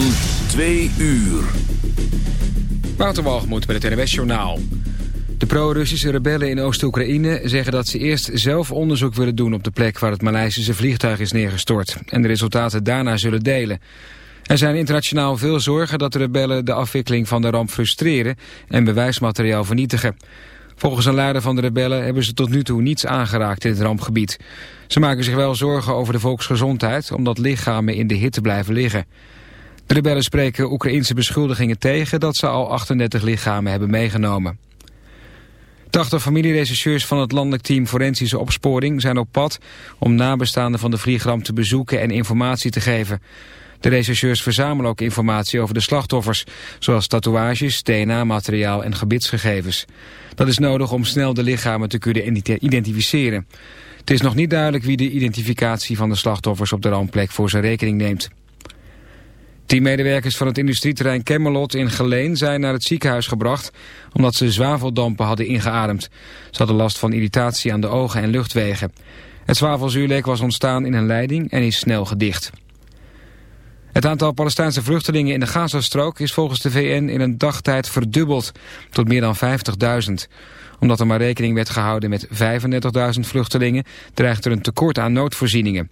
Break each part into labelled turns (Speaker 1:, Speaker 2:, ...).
Speaker 1: van 2 uur.
Speaker 2: Waterwalgemoed bij het NWS-journaal. De pro-Russische rebellen in Oost-Oekraïne zeggen dat ze eerst zelf onderzoek willen doen op de plek waar het Maleisische vliegtuig is neergestort en de resultaten daarna zullen delen. Er zijn internationaal veel zorgen dat de rebellen de afwikkeling van de ramp frustreren en bewijsmateriaal vernietigen. Volgens een leider van de rebellen hebben ze tot nu toe niets aangeraakt in het rampgebied. Ze maken zich wel zorgen over de volksgezondheid omdat lichamen in de hitte blijven liggen. De rebellen spreken Oekraïnse beschuldigingen tegen dat ze al 38 lichamen hebben meegenomen. 80 familierechercheurs van het landelijk team Forensische Opsporing zijn op pad om nabestaanden van de vliegramp te bezoeken en informatie te geven. De rechercheurs verzamelen ook informatie over de slachtoffers, zoals tatoeages, DNA-materiaal en gebitsgegevens. Dat is nodig om snel de lichamen te kunnen identificeren. Het is nog niet duidelijk wie de identificatie van de slachtoffers op de rampplek voor zijn rekening neemt. Tien medewerkers van het industrieterrein Kemmelot in Geleen zijn naar het ziekenhuis gebracht omdat ze zwaveldampen hadden ingeademd. Ze hadden last van irritatie aan de ogen en luchtwegen. Het zwavelzuurlek was ontstaan in een leiding en is snel gedicht. Het aantal Palestijnse vluchtelingen in de Gazastrook is volgens de VN in een dagtijd verdubbeld tot meer dan 50.000. Omdat er maar rekening werd gehouden met 35.000 vluchtelingen dreigt er een tekort aan noodvoorzieningen.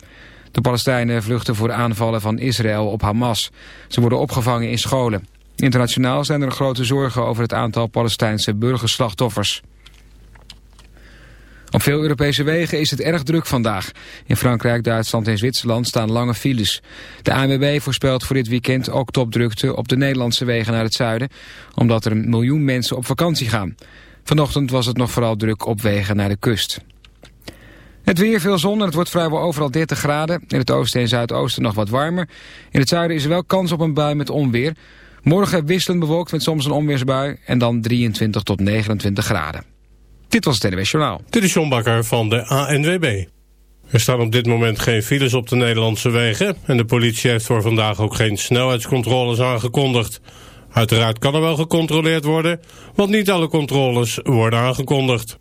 Speaker 2: De Palestijnen vluchten voor aanvallen van Israël op Hamas. Ze worden opgevangen in scholen. Internationaal zijn er grote zorgen over het aantal Palestijnse burgerslachtoffers. Op veel Europese wegen is het erg druk vandaag. In Frankrijk, Duitsland en Zwitserland staan lange files. De ANWB voorspelt voor dit weekend ook topdrukte op de Nederlandse wegen naar het zuiden... omdat er een miljoen mensen op vakantie gaan. Vanochtend was het nog vooral druk op wegen naar de kust. Het weer, veel zon en het wordt vrijwel overal 30 graden. In het oosten en zuidoosten nog wat warmer. In het zuiden is er wel kans op een bui met onweer. Morgen wisselend bewolkt met soms een onweersbui en dan 23 tot 29 graden. Dit was het NWS Journaal.
Speaker 3: Dit is John Bakker van de ANWB. Er staan op dit moment geen files op de Nederlandse wegen... en de politie heeft voor vandaag ook geen snelheidscontroles aangekondigd. Uiteraard kan er wel gecontroleerd worden... want niet alle controles worden aangekondigd.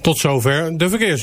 Speaker 3: Tot zover de verkeers.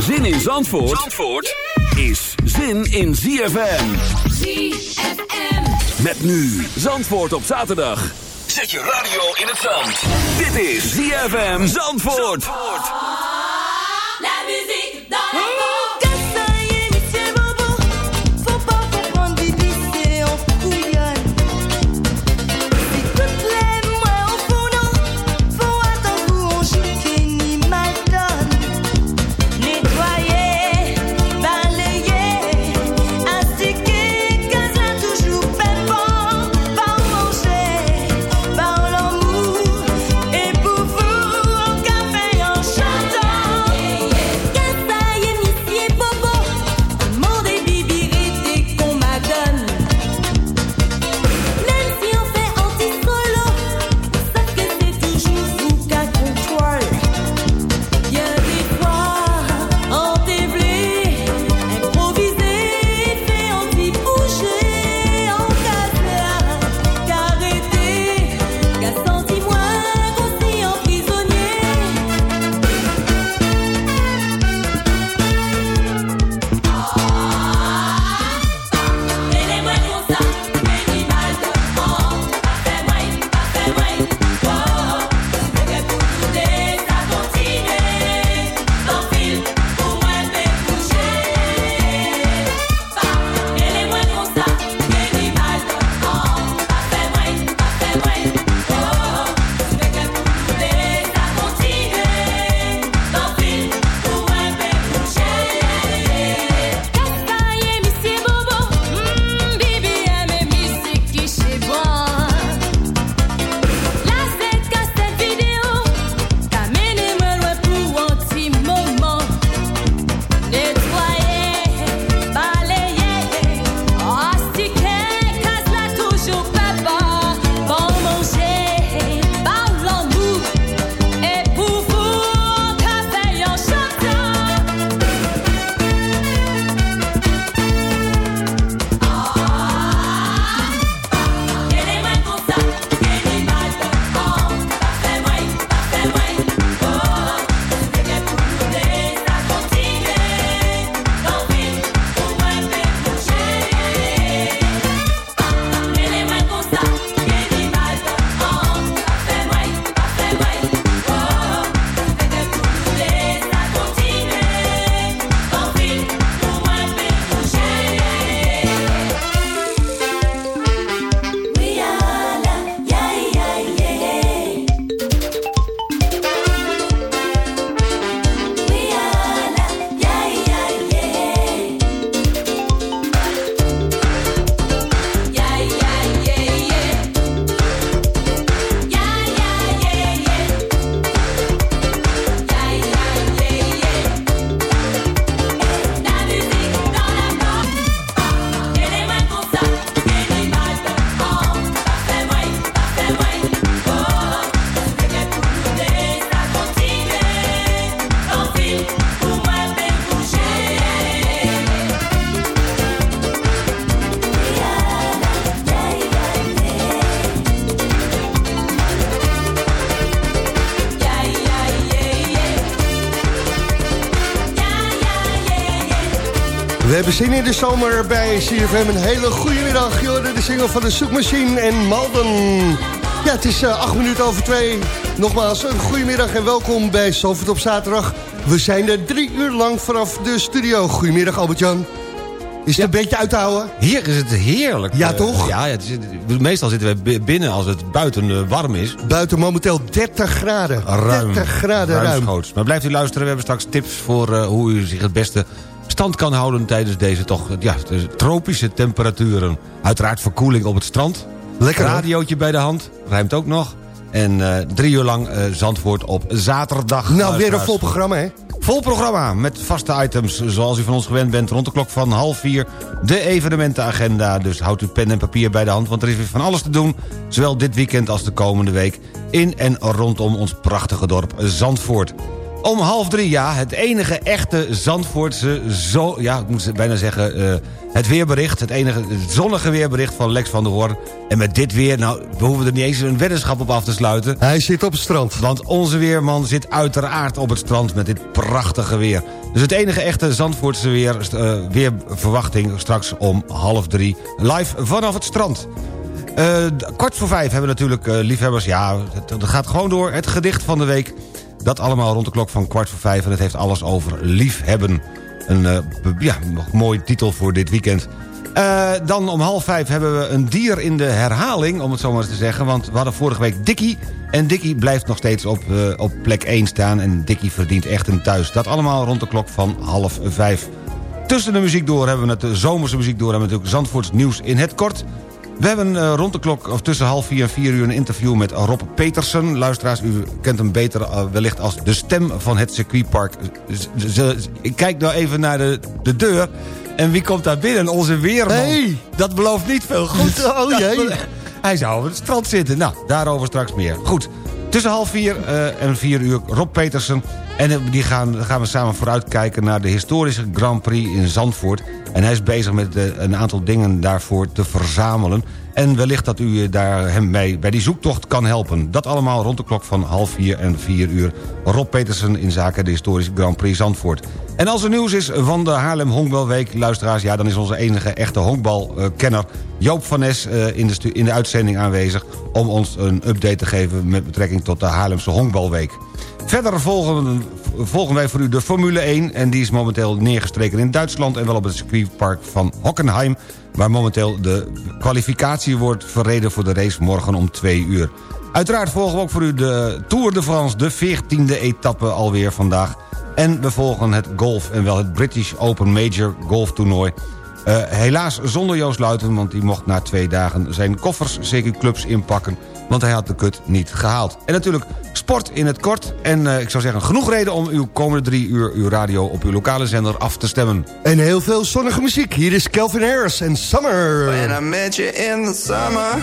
Speaker 1: Zin in Zandvoort, Zandvoort is zin in ZFM.
Speaker 4: ZFM.
Speaker 1: Met nu Zandvoort op zaterdag. Zet je radio in het zand. Dit is ZFM Zandvoort. Zandvoort.
Speaker 4: La musique dans
Speaker 5: zin in de zomer bij CFM. Een hele goede middag. De single van de Zoekmachine en Malden. Ja, het is uh, acht minuten over twee. Nogmaals, een goede middag en welkom bij Zalvert op zaterdag. We zijn er drie uur lang vanaf de studio. Goedemiddag Albert-Jan. Is het een beetje uit te houden?
Speaker 6: Hier is het heerlijk.
Speaker 5: Ja, toch?
Speaker 6: Ja, ja is, meestal zitten we binnen als het buiten uh, warm is.
Speaker 5: Buiten momenteel 30 graden.
Speaker 6: Ruim.
Speaker 5: 30 graden ruim.
Speaker 6: Ruimschoots. Maar blijft u luisteren, we hebben straks tips voor uh, hoe u zich het beste stand kan houden... tijdens deze toch ja, de tropische temperaturen. Uiteraard verkoeling op het strand.
Speaker 5: Lekker
Speaker 6: Radiootje bij de hand, ruimt ook nog. En uh, drie uur lang uh, Zandvoort op zaterdag.
Speaker 5: Nou, weer een vol programma, hè?
Speaker 6: Vol programma met vaste items zoals u van ons gewend bent. Rond de klok van half vier de evenementenagenda. Dus houd uw pen en papier bij de hand, want er is weer van alles te doen. Zowel dit weekend als de komende week. In en rondom ons prachtige dorp Zandvoort. Om half drie, ja, het enige echte Zandvoortse... Zo, ja, ik moet bijna zeggen, uh, het weerbericht. Het enige het zonnige weerbericht van Lex van der Hoorn. En met dit weer, nou, we hoeven er niet eens een weddenschap op af te sluiten.
Speaker 5: Hij zit op het strand.
Speaker 6: Want onze weerman zit uiteraard op het strand met dit prachtige weer. Dus het enige echte Zandvoortse weer, uh, weerverwachting straks om half drie. Live vanaf het strand. Uh, kwart voor vijf hebben we natuurlijk liefhebbers. Ja, het gaat gewoon door. Het gedicht van de week. Dat allemaal rond de klok van kwart voor vijf. En het heeft alles over liefhebben. Een uh, ja, mooie titel voor dit weekend. Uh, dan om half vijf hebben we een dier in de herhaling, om het zo maar eens te zeggen. Want we hadden vorige week Dikkie. En Dikkie blijft nog steeds op, uh, op plek 1 staan. En Dikkie verdient echt een thuis. Dat allemaal rond de klok van half vijf. Tussen de muziek door hebben we het de zomerse muziek door. We natuurlijk Zandvoorts nieuws in het kort. We hebben uh, rond de klok, of tussen half vier en vier uur... een interview met Rob Petersen. Luisteraars, u kent hem beter uh, wellicht als de stem van het circuitpark. Ik kijk nou even naar de, de deur... En wie komt daar binnen? Onze weerman.
Speaker 5: Hey.
Speaker 6: Dat belooft niet veel goed.
Speaker 5: Oh jee.
Speaker 6: Hij zou op het strand zitten. Nou, daarover straks meer. Goed. Tussen half vier uh, en vier uur Rob Petersen. En die gaan, gaan we samen vooruitkijken naar de historische Grand Prix in Zandvoort. En hij is bezig met uh, een aantal dingen daarvoor te verzamelen. En wellicht dat u daar hem mee bij die zoektocht kan helpen. Dat allemaal rond de klok van half vier en vier uur. Rob Petersen in zaken de historische Grand Prix Zandvoort. En als er nieuws is van de Haarlem Honkbalweek, luisteraars... ja, dan is onze enige echte honkbalkenner Joop van Nes in, de in de uitzending aanwezig... om ons een update te geven met betrekking tot de Haarlemse Honkbalweek. Verder volgen, volgen wij voor u de Formule 1... en die is momenteel neergestreken in Duitsland... en wel op het circuitpark van Hockenheim... waar momenteel de kwalificatie wordt verreden voor de race morgen om 2 uur. Uiteraard volgen we ook voor u de Tour de France, de 14e etappe alweer vandaag... En we volgen het golf en wel het British Open Major golftoernooi. Uh, helaas zonder Joost Luiten, want die mocht na twee dagen zijn koffers CQ-clubs inpakken. Want hij had de kut niet gehaald. En natuurlijk sport in het kort. En uh, ik zou zeggen, genoeg reden om uw komende drie uur uw radio op uw lokale zender af te stemmen.
Speaker 5: En heel veel zonnige muziek. Hier is Calvin Harris en Summer.
Speaker 7: When I met you in the summer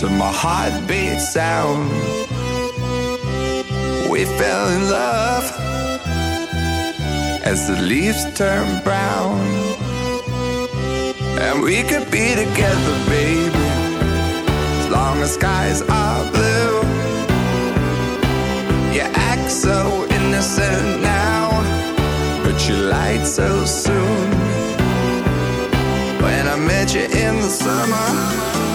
Speaker 7: To my heartbeat sound We fell in love as the leaves turn brown. And we could be together, baby, long as skies are blue. You act so innocent now, but you lied so soon. When I met you in the summer.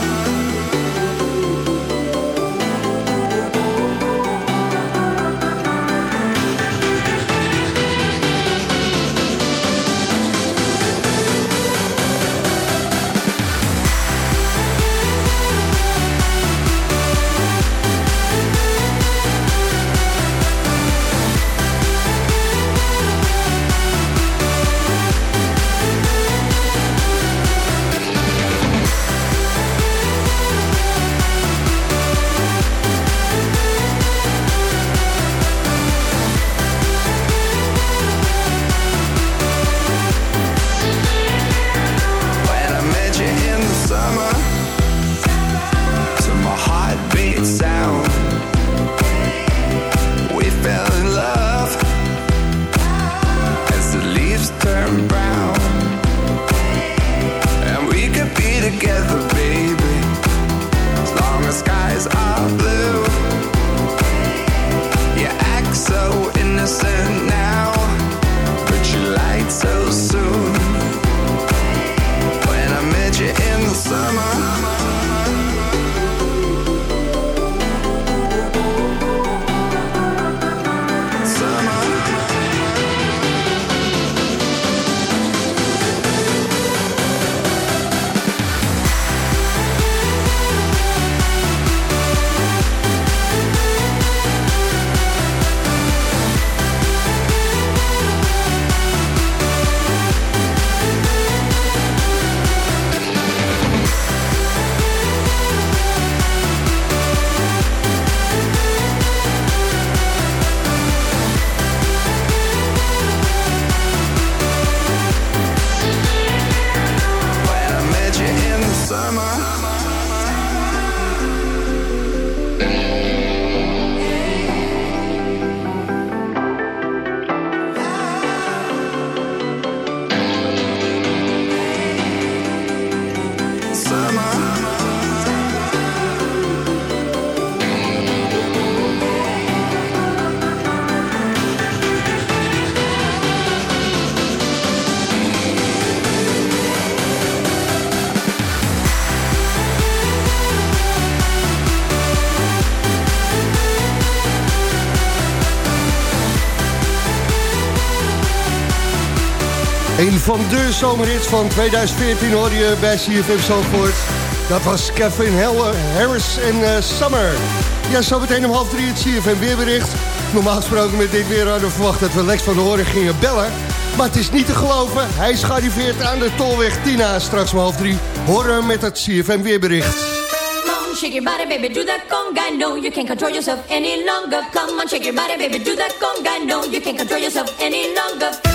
Speaker 5: Van de zomerhits van 2014 hoor je bij CFM Zandvoort. Dat was Kevin Hel- Harris en eh, Summer. Ja, zo meteen om half drie het CFM weerbericht. Normaal gesproken met dit weer hadden we verwacht dat we Lex van de Horen gingen bellen. Maar het is niet te geloven. Hij is gearriveerd aan de Tolweg Tina. Straks om half drie horen we met het CFM weerbericht.
Speaker 8: Shake your body, baby, do that conga. No, you can't control yourself any longer. Come on, shake your body, baby, do that conga. No, you can't control yourself any longer.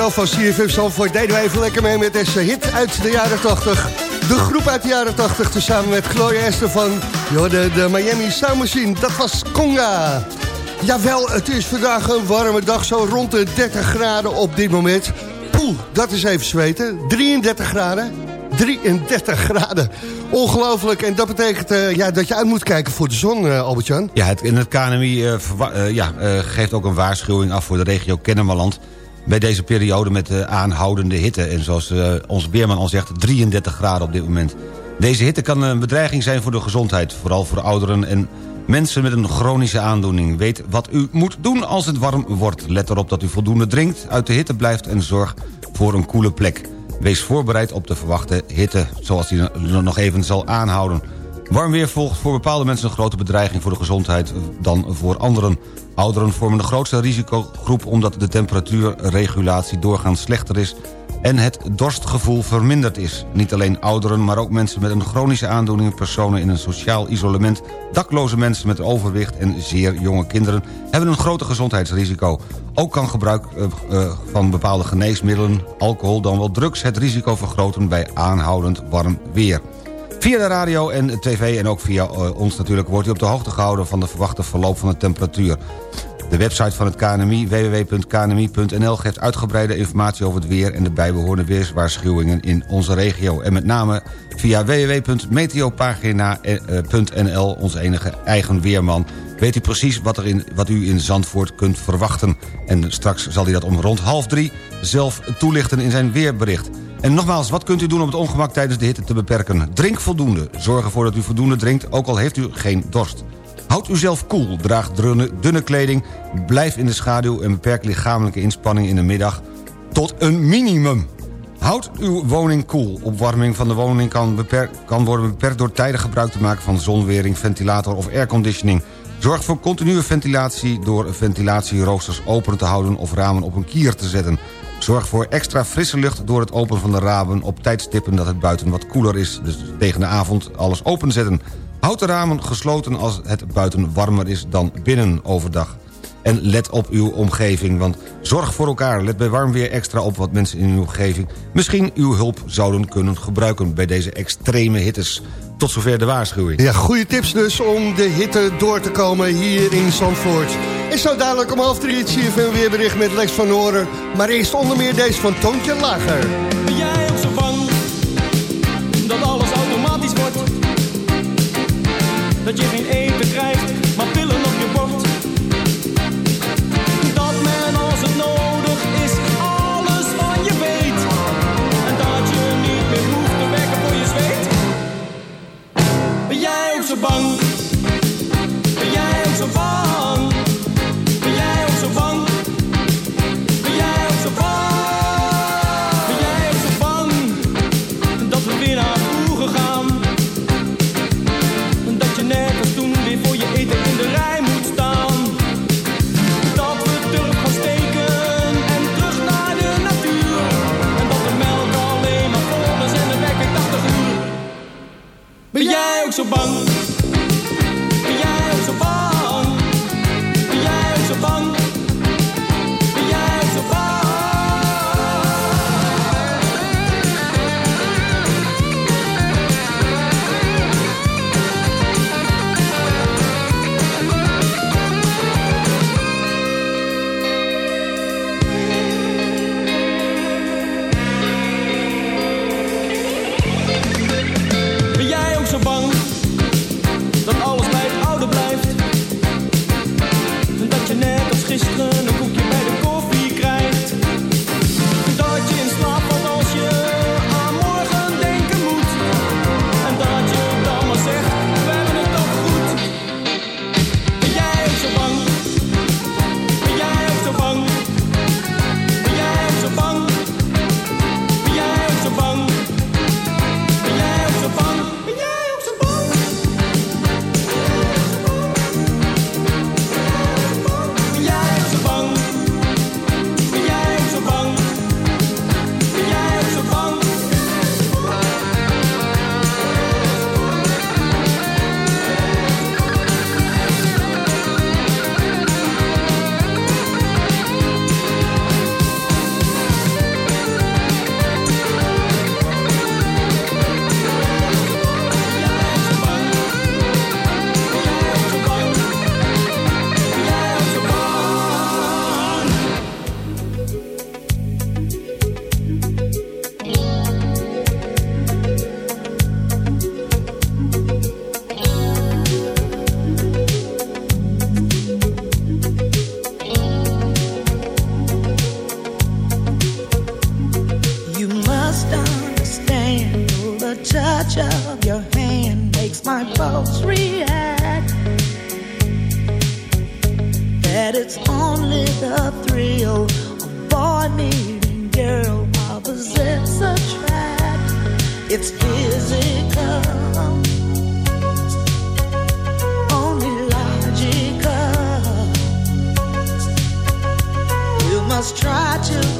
Speaker 5: Studio van CFM Zandvoort deden wij even lekker mee met deze hit uit de jaren 80. De groep uit de jaren 80, tezamen met Gloria Estefan. Je de, de Miami Sound dat was Conga. Jawel, het is vandaag een warme dag, zo rond de 30 graden op dit moment. Poeh, dat is even zweten. 33 graden. 33 graden. Ongelooflijk. En dat betekent uh, ja, dat je uit moet kijken voor de zon, uh, Albert-Jan.
Speaker 6: Ja, het, en het KNMI uh, ja, geeft ook een waarschuwing af voor de regio Kennemerland... bij deze periode met aanhoudende hitte. En zoals onze weerman al zegt, 33 graden op dit moment. Deze hitte kan een bedreiging zijn voor de gezondheid. Vooral voor ouderen en mensen met een chronische aandoening. Weet wat u moet doen als het warm wordt. Let erop dat u voldoende drinkt, uit de hitte blijft... en zorg voor een koele plek. Wees voorbereid op de verwachte hitte, zoals die nog even zal aanhouden. Warm weer volgt voor bepaalde mensen een grote bedreiging voor de gezondheid dan voor anderen. Ouderen vormen de grootste risicogroep omdat de temperatuurregulatie doorgaans slechter is en het dorstgevoel verminderd is. Niet alleen ouderen, maar ook mensen met een chronische aandoening... personen in een sociaal isolement... dakloze mensen met overwicht en zeer jonge kinderen... hebben een groter gezondheidsrisico. Ook kan gebruik uh, uh, van bepaalde geneesmiddelen, alcohol... dan wel drugs het risico vergroten bij aanhoudend warm weer. Via de radio en tv en ook via uh, ons natuurlijk... wordt u op de hoogte gehouden van de verwachte verloop van de temperatuur. De website van het KNMI, www.knmi.nl... geeft uitgebreide informatie over het weer... en de bijbehorende weerswaarschuwingen in onze regio. En met name via www.meteopagina.nl, onze enige eigen weerman... weet u precies wat, er in, wat u in Zandvoort kunt verwachten. En straks zal hij dat om rond half drie zelf toelichten in zijn weerbericht. En nogmaals, wat kunt u doen om het ongemak tijdens de hitte te beperken? Drink voldoende. Zorg ervoor dat u voldoende drinkt, ook al heeft u geen dorst. Houd uzelf koel, draag dunne, dunne kleding... blijf in de schaduw en beperk lichamelijke inspanning in de middag... tot een minimum. Houd uw woning koel. Opwarming van de woning kan, beperk, kan worden beperkt... door tijdig gebruik te maken van zonwering, ventilator of airconditioning. Zorg voor continue ventilatie door ventilatieroosters open te houden... of ramen op een kier te zetten. Zorg voor extra frisse lucht door het openen van de ramen... op tijdstippen dat het buiten wat koeler is. Dus tegen de avond alles openzetten. Houd de ramen gesloten als het buiten warmer is dan binnen overdag. En let op uw omgeving, want zorg voor elkaar. Let bij warm weer extra op wat mensen in uw omgeving... misschien uw hulp zouden kunnen gebruiken bij deze extreme hittes. Tot zover de waarschuwing.
Speaker 5: Ja, goede tips dus om de hitte door te komen hier in Zandvoort. En zo dadelijk om half drie het CFM weerbericht met Lex van Horen. Maar eerst onder meer deze van Toontje Lager.
Speaker 9: Ben jij ook zo bang dat alles automatisch wordt? Dat je geen
Speaker 10: only the thrill of boy meeting girl opposites attract. It's physical, only logical. You must try to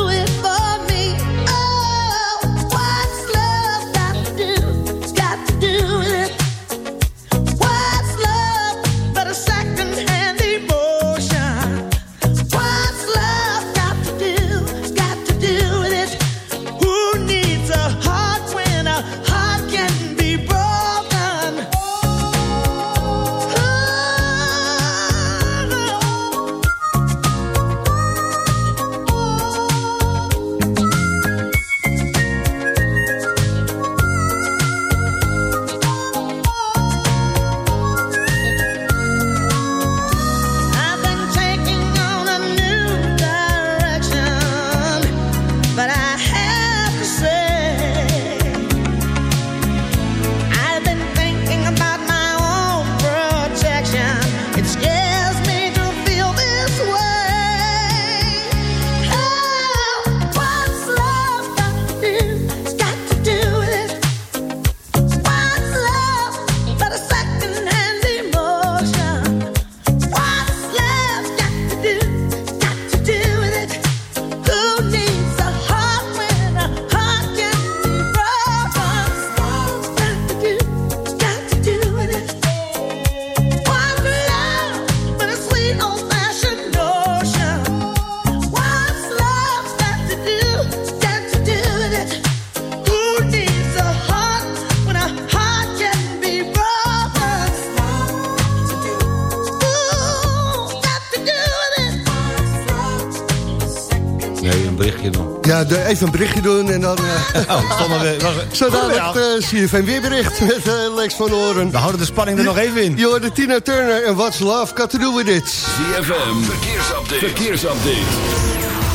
Speaker 5: even een berichtje doen en dan... eh
Speaker 6: Oh, het stond alweer- was,
Speaker 5: Zo dadelijk uh, CFM weerbericht met eh, Lex van Oren.
Speaker 6: We houden de spanning er nog even in.
Speaker 5: Je hoorde Tina Turner en What's Love Got To Do With It.
Speaker 4: ZFM, verkeersupdate. verkeersupdate.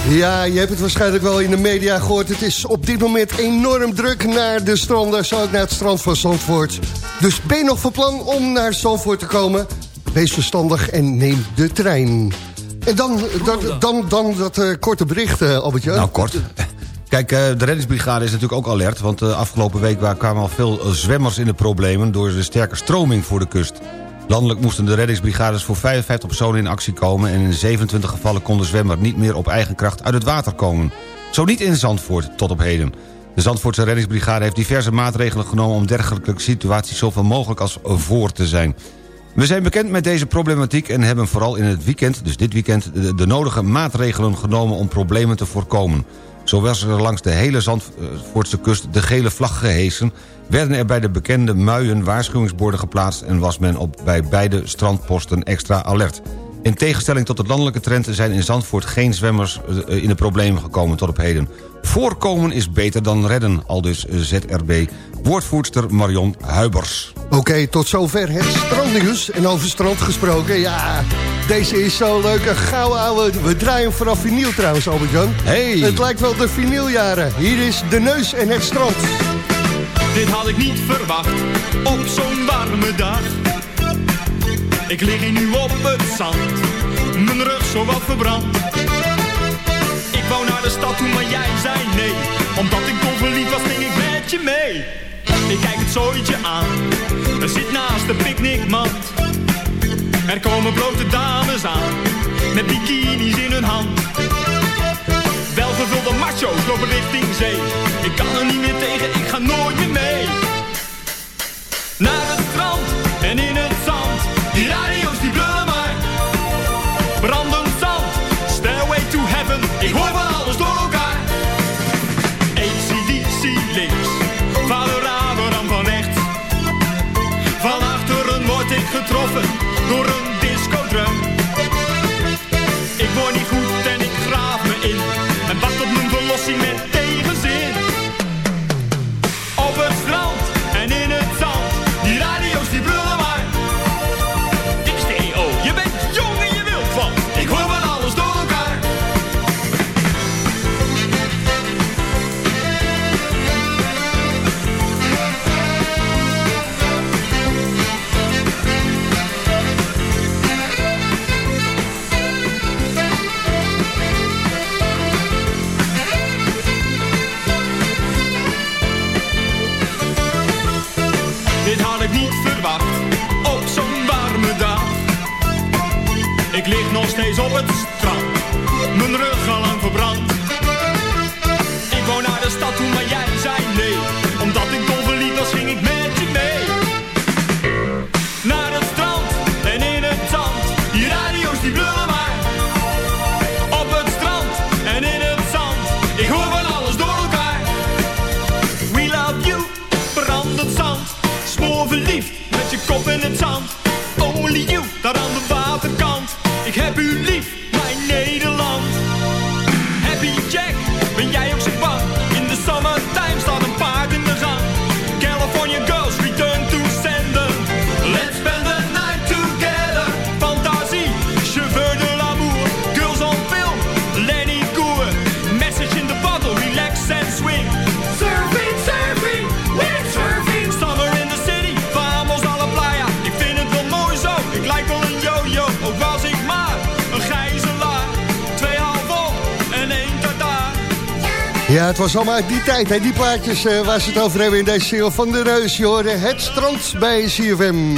Speaker 5: Ja, je hebt het waarschijnlijk wel in de media gehoord. Het is op dit moment enorm druk naar de stranden. Zo ook naar het strand van Zandvoort. Dus ben je nog van plan om naar Zandvoort te komen? Wees verstandig en neem de trein. En dan, dat, dan, dan dat eh, korte bericht, eh, Albertje.
Speaker 6: Nou, kort. Kijk, eh, de reddingsbrigade is natuurlijk ook alert... want de afgelopen week kwamen al veel eh, zwemmers in de problemen... door de sterke stroming voor de kust. Landelijk moesten de reddingsbrigades voor 55 personen in actie komen... en in 27 gevallen kon de zwemmer niet meer op eigen kracht uit het water komen. Zo niet in Zandvoort, tot op heden. De Zandvoortse reddingsbrigade heeft diverse maatregelen genomen... om dergelijke situaties zoveel mogelijk als voor te zijn. We zijn bekend met deze problematiek en hebben vooral in het weekend... dus dit weekend, de nodige maatregelen genomen om problemen te voorkomen. Zo was er langs de hele Zandvoortse kust de gele vlag gehesen... werden er bij de bekende muien waarschuwingsborden geplaatst... en was men op bij beide strandposten extra alert. In tegenstelling tot de landelijke trend zijn in Zandvoort geen zwemmers eh, in de problemen gekomen tot op heden. Voorkomen is beter dan redden, aldus eh, ZRB. Woordvoerster Marion Huibers.
Speaker 5: Oké, tot zover het strandnieuws. En over strand gesproken, ja, deze is zo leuk. Een gouden ouwe. We draaien vanaf vinyl trouwens, Albert-Jan.
Speaker 6: Hey.
Speaker 5: Het lijkt wel de vinyljaren. Hier is De Neus en het Strand.
Speaker 11: Dit had ik niet verwacht op zo'n warme dag. Ik lig hier nu op het zand, mijn rug zo wat verbrand. Ik wou naar de stad toe, maar jij zei nee. Omdat ik dol was, ging ik met je mee. Ik kijk het zooitje aan, er zit naast de picknickmand. Er komen blote dames aan, met bikinis in hun hand. Welgevulde macho's lopen richting zee. Ik kan er niet meer tegen, ik ga nooit meer mee. Naar het strand door een was
Speaker 5: allemaal uit die tijd, hè? die plaatjes eh, waar ze het over hebben in deze single van de Reus. Je het strand bij CFM.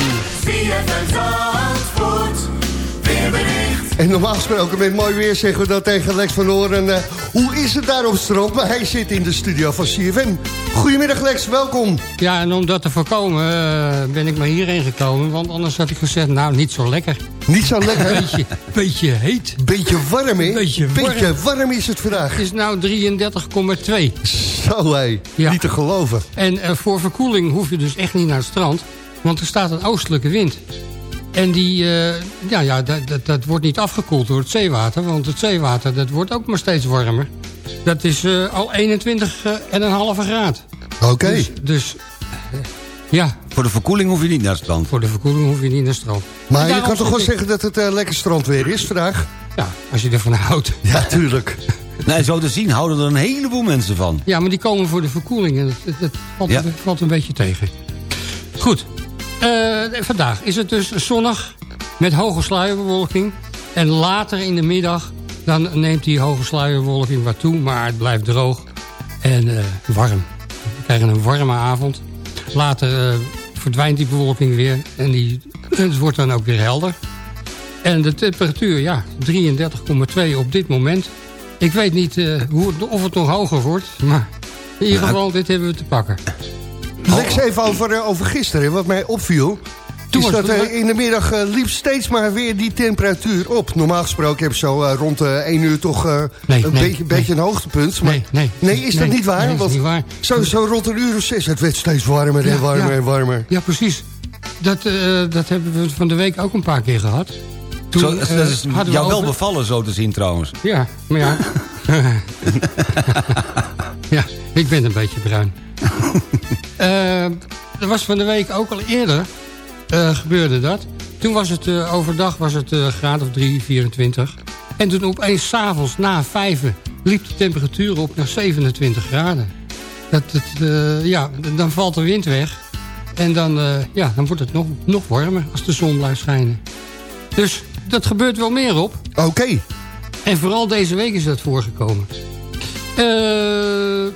Speaker 5: En normaal gesproken met mooi weer zeggen we dat tegen Lex van Oren. eh, hoe is het daar op het strand? Maar hij zit in de studio van CFM. Goedemiddag Lex, welkom.
Speaker 12: Ja, en om dat te voorkomen eh, ben ik maar hierheen gekomen. Want anders had ik gezegd, nou, niet zo lekker.
Speaker 5: Niet zo lekker?
Speaker 12: beetje, beetje heet.
Speaker 5: Beetje warm, hè?
Speaker 12: Beetje warm.
Speaker 5: Beetje warm is het vandaag.
Speaker 12: Het is nou 33,2.
Speaker 5: Zo, hé. Niet te geloven.
Speaker 12: En eh, voor verkoeling hoef je dus echt niet naar het strand. Want er staat een oostelijke wind. En die, eh, ja, ja, dat, dat, dat wordt niet afgekoeld door het zeewater. Want het zeewater dat wordt ook maar steeds warmer. Dat is eh, al 21,5 graad.
Speaker 5: Oké.
Speaker 12: Dus, dus eh, ja,
Speaker 6: Voor de verkoeling hoef je niet naar het strand.
Speaker 12: voor de verkoeling hoef je niet naar het strand.
Speaker 5: Maar je kan toch wel
Speaker 12: ik-
Speaker 5: zeggen dat het eh, lekker strandweer is vandaag?
Speaker 12: Ja, als je ervan houdt.
Speaker 5: Ja, tuurlijk.
Speaker 6: Nee, zo te zien houden er een heleboel mensen van.
Speaker 12: Ja, maar die komen voor de verkoeling en dat, valt,
Speaker 6: Ja.
Speaker 12: dat valt een beetje tegen. Goed, Eh, vandaag is het dus zonnig met hoge sluierbewolking. En later in de middag dan neemt die hoge sluierbewolking wat toe, maar het blijft droog en warm. Krijgen een warme avond. Later eh, verdwijnt die bewolking weer en die, het wordt dan ook weer helder. En de temperatuur, ja, 33,2 op dit moment. Ik weet niet eh, hoe het, of het nog hoger wordt, maar in ieder geval, dit hebben we te pakken.
Speaker 5: Lex, even over, eh, over gisteren. Wat mij opviel...
Speaker 12: Toen
Speaker 5: is dat eh, in de middag eh, liep steeds maar weer die temperatuur op. Normaal gesproken heb je zo eh, rond de 1 uur toch eh,
Speaker 12: Nee,
Speaker 5: een
Speaker 12: nee,
Speaker 5: beetje, beetje een hoogtepunt. Maar,
Speaker 12: Nee, nee.
Speaker 5: Nee, is dat
Speaker 12: Nee,
Speaker 5: niet waar?
Speaker 12: nee, dat is
Speaker 5: Want
Speaker 12: niet waar.
Speaker 5: Zo, zo rond een uur of zes, het werd steeds warmer en
Speaker 12: Ja,
Speaker 5: warmer
Speaker 12: ja.
Speaker 5: en warmer.
Speaker 12: Ja, precies. Dat, eh, dat hebben we van de week ook een paar keer gehad. Toen,
Speaker 6: Zo, dat is
Speaker 12: hadden we
Speaker 6: jou wel
Speaker 12: over-
Speaker 6: bevallen zo te zien trouwens.
Speaker 12: Ja, maar ja. ja, ik ben een beetje bruin. Eh, er was van de week ook al eerder eh, gebeurde dat. Toen was het eh, overdag was het eh, graad of 3, 24. En toen opeens s'avonds na vijven liep de temperatuur op naar 27 graden. Dat, het, eh, ja, dan valt de wind weg. En dan, eh, ja, dan wordt het nog, nog warmer als de zon blijft schijnen. Dus dat gebeurt wel meer op.
Speaker 5: Oké.
Speaker 12: En vooral deze week is dat voorgekomen. Eh,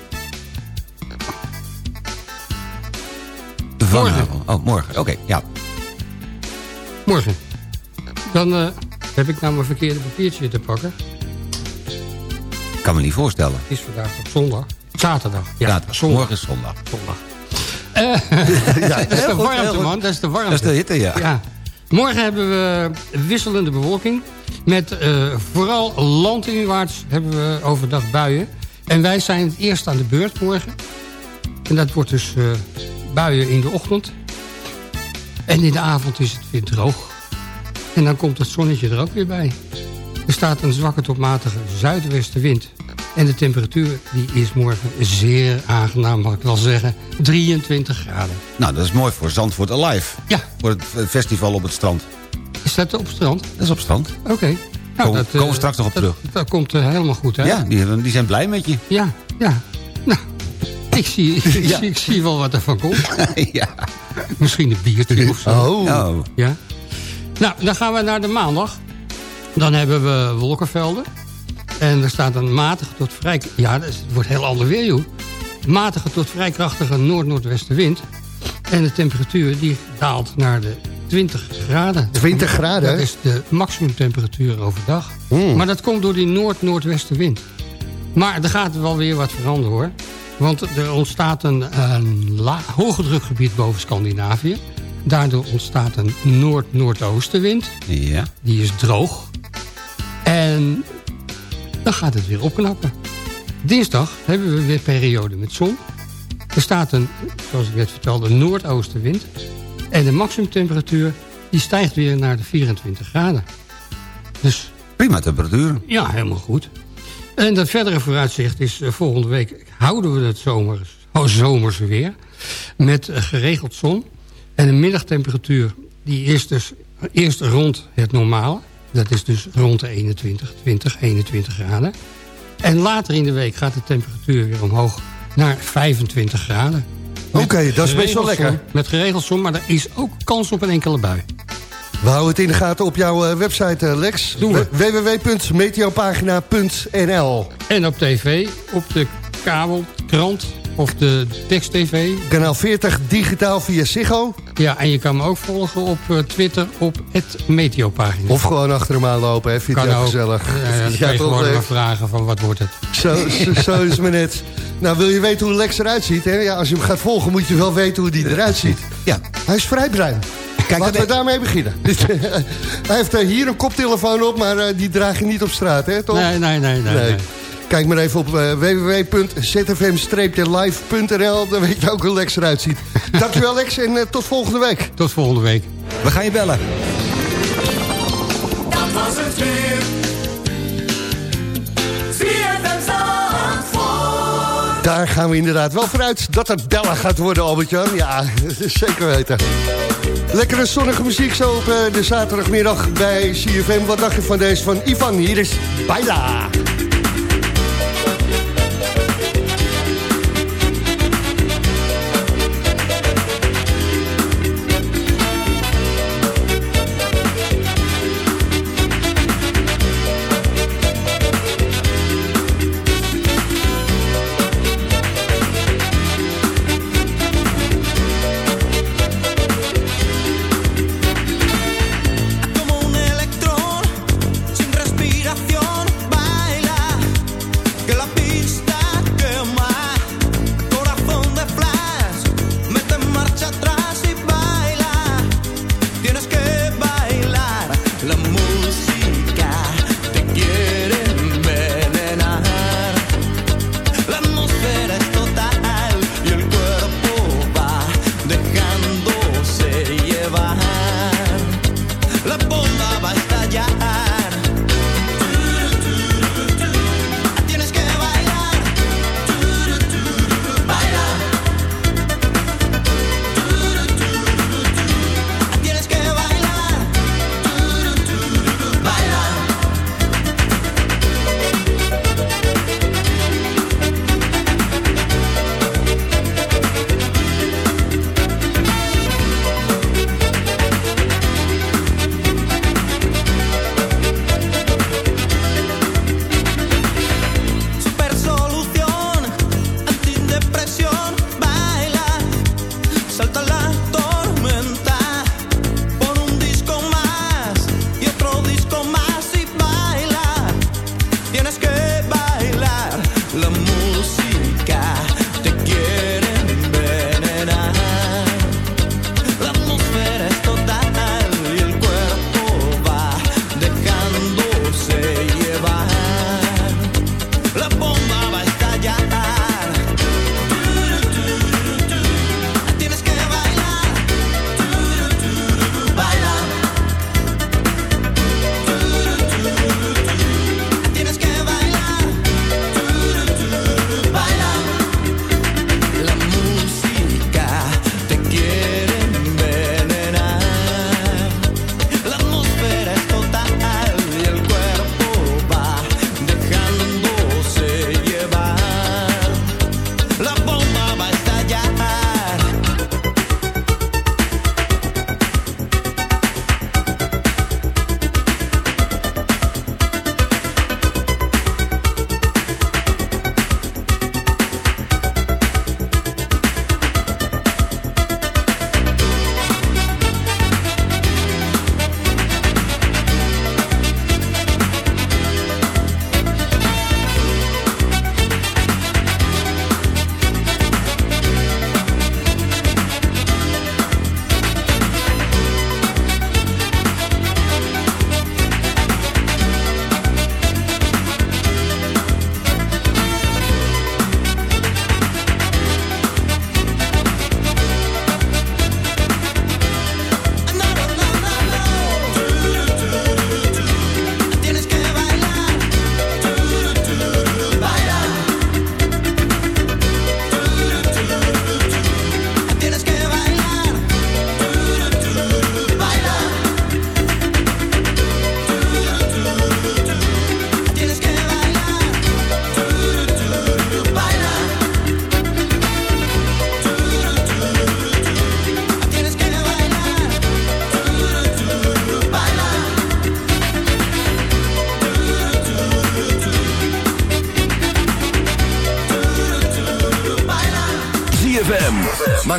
Speaker 6: Vanavond. Oh, morgen. Oké, ja.
Speaker 12: Morgen. Dan eh, heb ik nou mijn verkeerde papiertje te pakken.
Speaker 6: Kan me niet voorstellen.
Speaker 12: Het is vandaag op zondag. Zaterdag. Ja,
Speaker 6: Zaterdag.
Speaker 12: zondag.
Speaker 6: Morgen is zondag.
Speaker 12: Zondag.
Speaker 6: Ja,
Speaker 12: dat is de warmte, man. Dat is de warmte.
Speaker 6: Dat is de hitte, ja.
Speaker 12: Morgen hebben we wisselende bewolking. Met eh, vooral landinwaarts hebben we overdag buien. En wij zijn het eerst aan de beurt morgen. En dat wordt dus eh, buien in de ochtend. En in de avond is het weer droog. En dan komt het zonnetje er ook weer bij. Er staat een zwakke tot matige zuidwestenwind. En de temperatuur die is morgen zeer aangenaam, mag ik wel zeggen. 23 graden.
Speaker 6: Nou, dat is mooi voor Zandvoort Alive.
Speaker 12: Ja.
Speaker 6: Voor het festival op het strand.
Speaker 12: Is dat op strand?
Speaker 6: Dat is op strand.
Speaker 12: Oké. Nou,
Speaker 6: Komen-
Speaker 12: dat, eh,
Speaker 6: komen we straks nog op
Speaker 12: dat-
Speaker 6: terug.
Speaker 12: Dat, komt eh, helemaal goed, hè?
Speaker 6: Ja, die, die zijn blij met je.
Speaker 12: Ja, ja. Nou, ik zie, ik,
Speaker 6: Ja.
Speaker 12: zie, ik zie wel wat er van komt.
Speaker 6: ja.
Speaker 12: Misschien een biertje of zo.
Speaker 6: Oh. Oh.
Speaker 12: Ja. Nou, dan gaan we naar de maandag. Dan hebben we wolkenvelden. En er staat een matige tot vrij... Ja, dat het wordt heel ander weer, joh. Matige tot vrij krachtige noord-noordwestenwind. En de temperatuur die daalt naar de 20 graden.
Speaker 5: 20 graden,
Speaker 12: Dat is de maximumtemperatuur overdag.
Speaker 5: Hmm.
Speaker 12: Maar dat komt door die noord-noordwestenwind. Maar er gaat wel weer wat veranderen, hoor. Want er ontstaat een, een hoge drukgebied boven Scandinavië. Daardoor ontstaat een noord-noordoostenwind.
Speaker 6: Ja.
Speaker 12: Die is droog. En dan gaat het weer opknappen. Dinsdag hebben we weer periode met zon. Er staat een, zoals ik net vertelde, noordoostenwind. En de maximumtemperatuur die stijgt weer naar de 24 graden. Dus
Speaker 6: Prima temperatuur.
Speaker 12: ja, helemaal goed. En het verdere vooruitzicht is eh, volgende week houden we het zomers, oh, zomerse weer. Met eh, geregeld zon. En een middagtemperatuur die is dus eerst rond het normale. Dat is dus rond de 21, 20, 21 graden. En later in de week gaat de temperatuur weer omhoog naar 25 graden.
Speaker 5: Oké, dat is best wel lekker.
Speaker 12: zon- Met geregeld zon, maar er is ook kans op een enkele bui.
Speaker 5: We houden het in de gaten op jouw eh, website, eh, Lex.
Speaker 12: Doen we.
Speaker 5: www.meteopagina.nl
Speaker 12: En op tv, op de kabelkrant of de tekst-tv.
Speaker 5: Kanaal 40 digitaal via Ziggo.
Speaker 12: Ja, en je kan me ook volgen op eh, Twitter op het Meteopagina.
Speaker 5: Of gewoon achter hem aanlopen, hè? Vind je
Speaker 12: kan
Speaker 5: ook
Speaker 12: ook.
Speaker 5: gezellig.
Speaker 12: Ja, dan
Speaker 5: Ja,
Speaker 12: kan je
Speaker 5: toch,
Speaker 12: gewoon
Speaker 5: eh,
Speaker 12: maar vragen van wat wordt het.
Speaker 5: Zo, zo, zo is het maar net. Nou, wil je weten hoe Lex eruit ziet? Hè? Ja, als je hem gaat volgen, moet je wel weten hoe hij eruit ziet.
Speaker 6: Ja.
Speaker 5: Hij is vrij bruin. Laten we daarmee beginnen. hij heeft eh, hier een koptelefoon op, maar eh, die draag je niet op straat, hè? Toch?
Speaker 12: Nee, nee, nee, nee. nee.
Speaker 5: Kijk maar even op eh, www.zfm-live.nl. Dan weet je ook hoe Lex eruit ziet. Dankjewel Lex en eh, tot volgende week.
Speaker 12: Tot volgende week.
Speaker 6: We gaan je bellen.
Speaker 13: Dat was het weer.
Speaker 5: Daar gaan we inderdaad wel vooruit dat het bellen gaat worden, Albert-Jan. Ja, zeker weten. Lekkere zonnige muziek zo op eh, de zaterdagmiddag bij CFM. Wat dacht je van deze van Ivan? Hier is baila.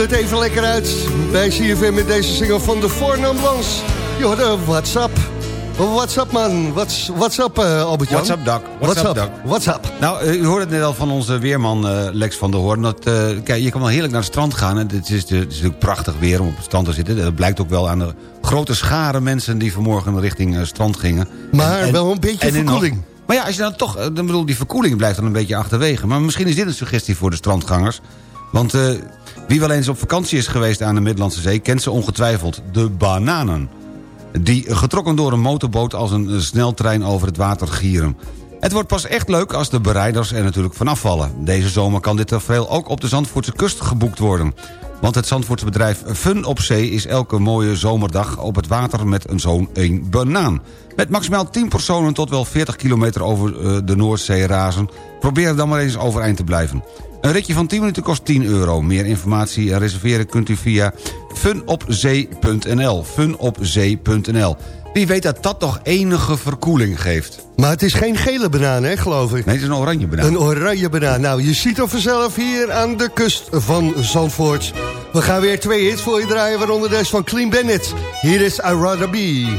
Speaker 5: Schreeuwden het even lekker uit bij CFM met deze single van de Voornaam Blancs. Je hoorde WhatsApp. WhatsApp man, What's, WhatsApp uh, Albert-Jan.
Speaker 6: WhatsApp Dak.
Speaker 5: WhatsApp,
Speaker 6: Dak.
Speaker 5: WhatsApp.
Speaker 6: Nou, eh, u hoorde het net al van onze weerman eh, Lex van der Hoorn. Dat, eh, kijk, je kan wel heerlijk naar het strand gaan. En het is, het is natuurlijk prachtig weer om op het strand te zitten. Dat blijkt ook wel aan de grote schare mensen... die vanmorgen richting eh, strand gingen.
Speaker 5: Maar
Speaker 6: En- en-
Speaker 5: wel een beetje
Speaker 6: nog-
Speaker 5: verkoeling.
Speaker 6: Maar ja, als je dan toch... eh, Dan bedoel, die verkoeling blijft dan een beetje achterwege. Maar misschien is dit een suggestie voor de strandgangers. Want eh, wie wel eens op vakantie is geweest aan de Middellandse Zee... kent ze ongetwijfeld, de bananen. Die getrokken door een motorboot als een sneltrein over het water gieren. Het wordt pas echt leuk als de bereiders er natuurlijk vanaf vallen. Deze zomer kan dit tafereel ook op de Zandvoortse kust geboekt worden. Want het Zandvoortse bedrijf Fun op Zee is elke mooie zomerdag op het water met een zo'n één banaan. Met maximaal 10 personen tot wel 40 kilometer over eh, de Noordzee razen. Probeer dan maar eens overeind te blijven. Een ritje van 10 minuten kost 10 euro. Meer informatie en reserveren kunt u via funopzee.nl. Funopzee.nl. Wie weet dat dat nog enige verkoeling geeft.
Speaker 5: Maar het is geen gele banaan, hè, geloof ik?
Speaker 6: Nee, het is een oranje banaan.
Speaker 5: Een oranje banaan. Nou, je ziet het vanzelf hier aan de kust van Zandvoort. We gaan weer twee hits voor je draaien, waaronder deze van Clean Bennett. Hier is I Rather Be.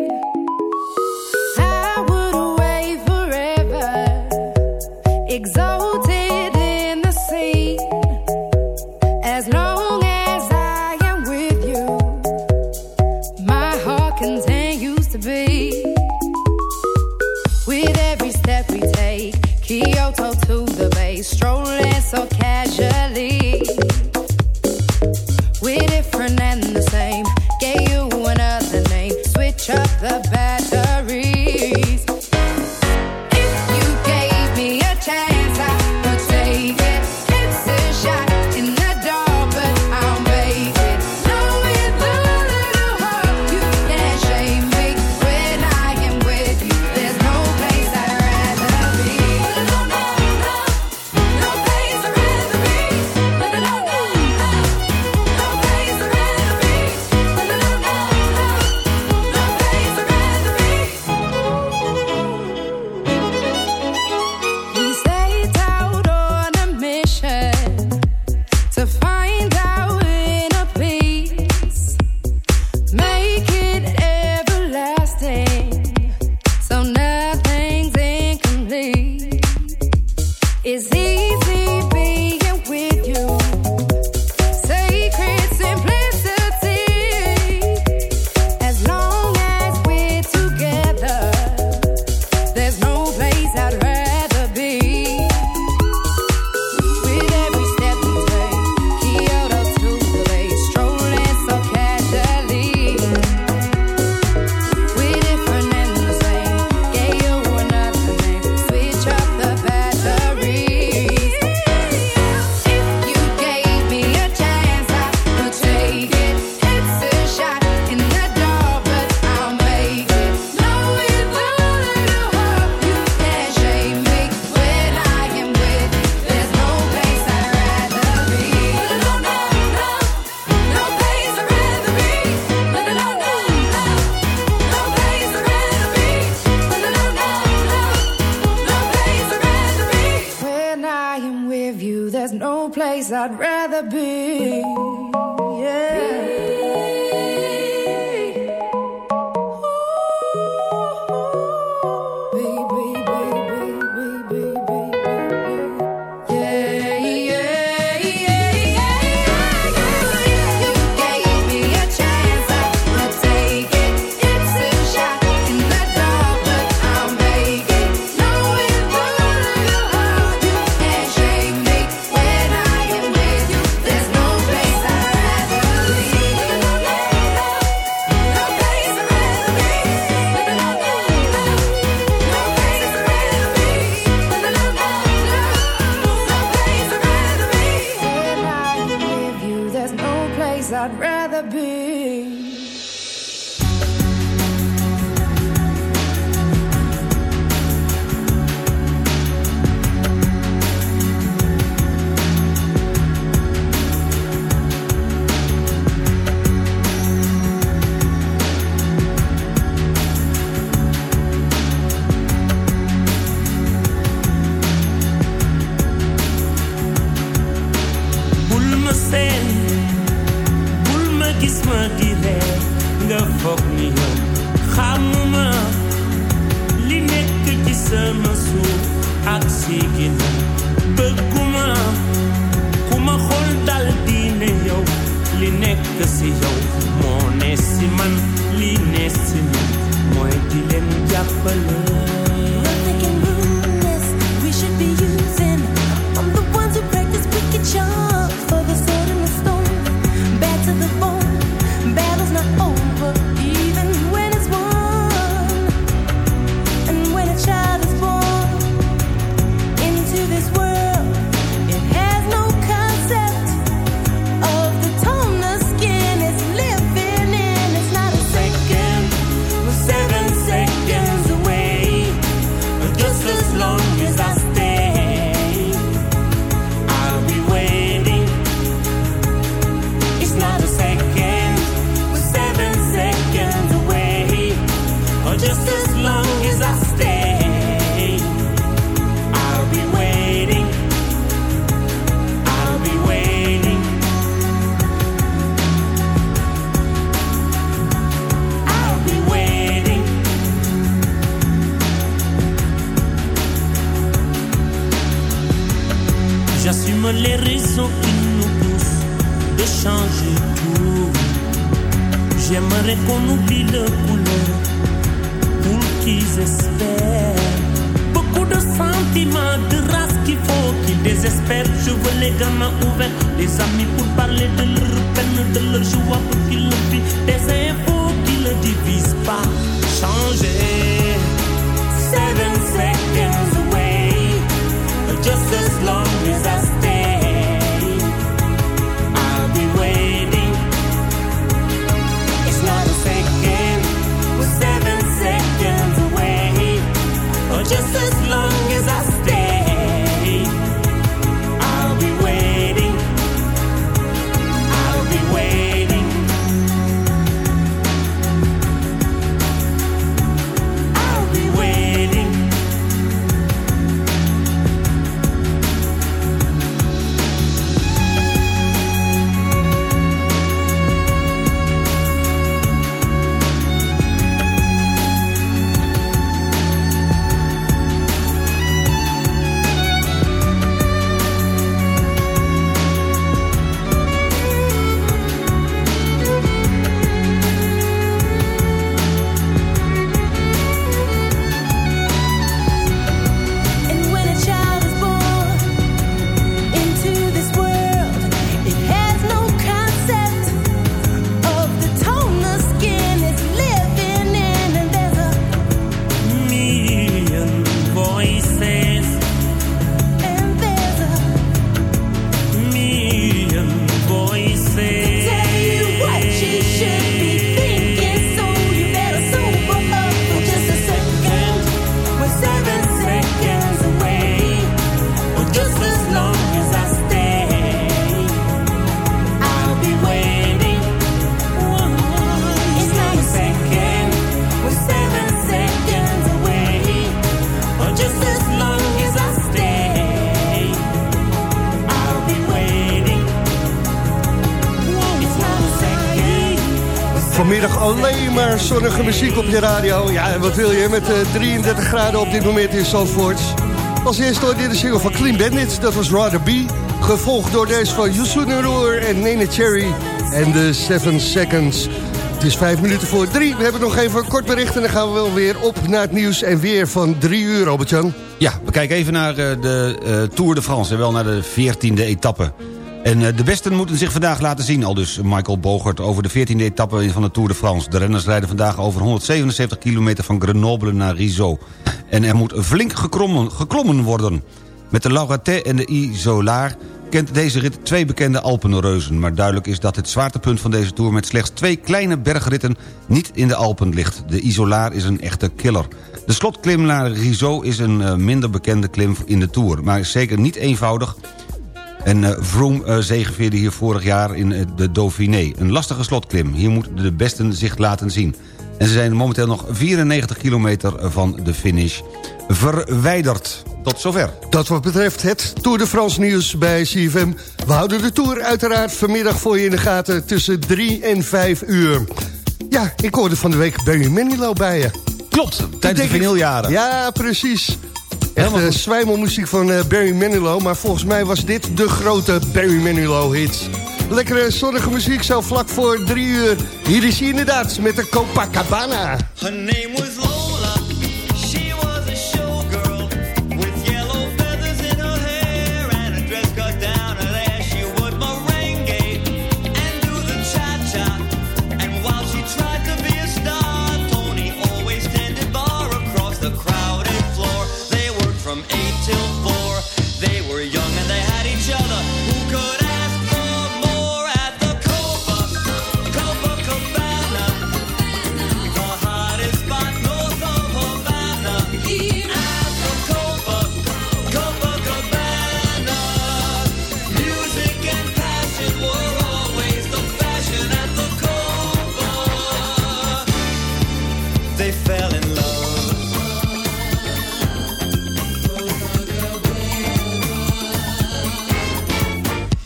Speaker 5: Muziek op je radio. Ja, en wat wil je met eh, 33 graden op dit moment in Zandvoort? Als eerste hoorde je de single van Clean Bandit, dat was Rather Be. Gevolgd door deze van Yusu Roer en Nene Cherry en de 7 Seconds. Het is vijf minuten voor drie. We hebben nog even een kort bericht en dan gaan we wel weer op naar het nieuws en weer van drie uur, Robert-Jan.
Speaker 6: Ja, we kijken even naar eh, de eh, Tour de France en wel naar de 14e etappe. En eh, de besten moeten zich vandaag laten zien, al dus Michael Bogert... over de 14e etappe van de Tour de France. De renners rijden vandaag over 177 kilometer van Grenoble naar Rizot. En er moet flink geklommen, worden. Met de Lauratet en de Isolar kent deze rit twee bekende Alpenreuzen... maar duidelijk is dat het zwaartepunt van deze Tour... met slechts twee kleine bergritten niet in de Alpen ligt. De Isolar is een echte killer. De slotklim naar Rizot is een eh, minder bekende klim in de Tour... maar zeker niet eenvoudig en eh, Vroom eh, zegevierde hier vorig jaar in eh, de Dauphiné. Een lastige slotklim. Hier moeten de besten zich laten zien. En ze zijn momenteel nog 94 kilometer van de finish verwijderd. Tot zover.
Speaker 5: Dat wat betreft het Tour de France nieuws bij CFM. We houden de Tour uiteraard vanmiddag voor je in de gaten tussen 3 en 5 uur. Ja, ik hoorde van de week Barry Manilow bij je.
Speaker 6: Klopt, tijdens de
Speaker 5: denk ik-
Speaker 6: vinyljaren.
Speaker 5: Ja, precies. Echt de zwijmelmuziek van eh, Barry Manilow. Maar volgens mij was dit de grote Barry Manilow hit. Lekkere zonnige muziek, zo vlak voor drie uur. Hier is hij inderdaad met de Copacabana.
Speaker 14: Her name was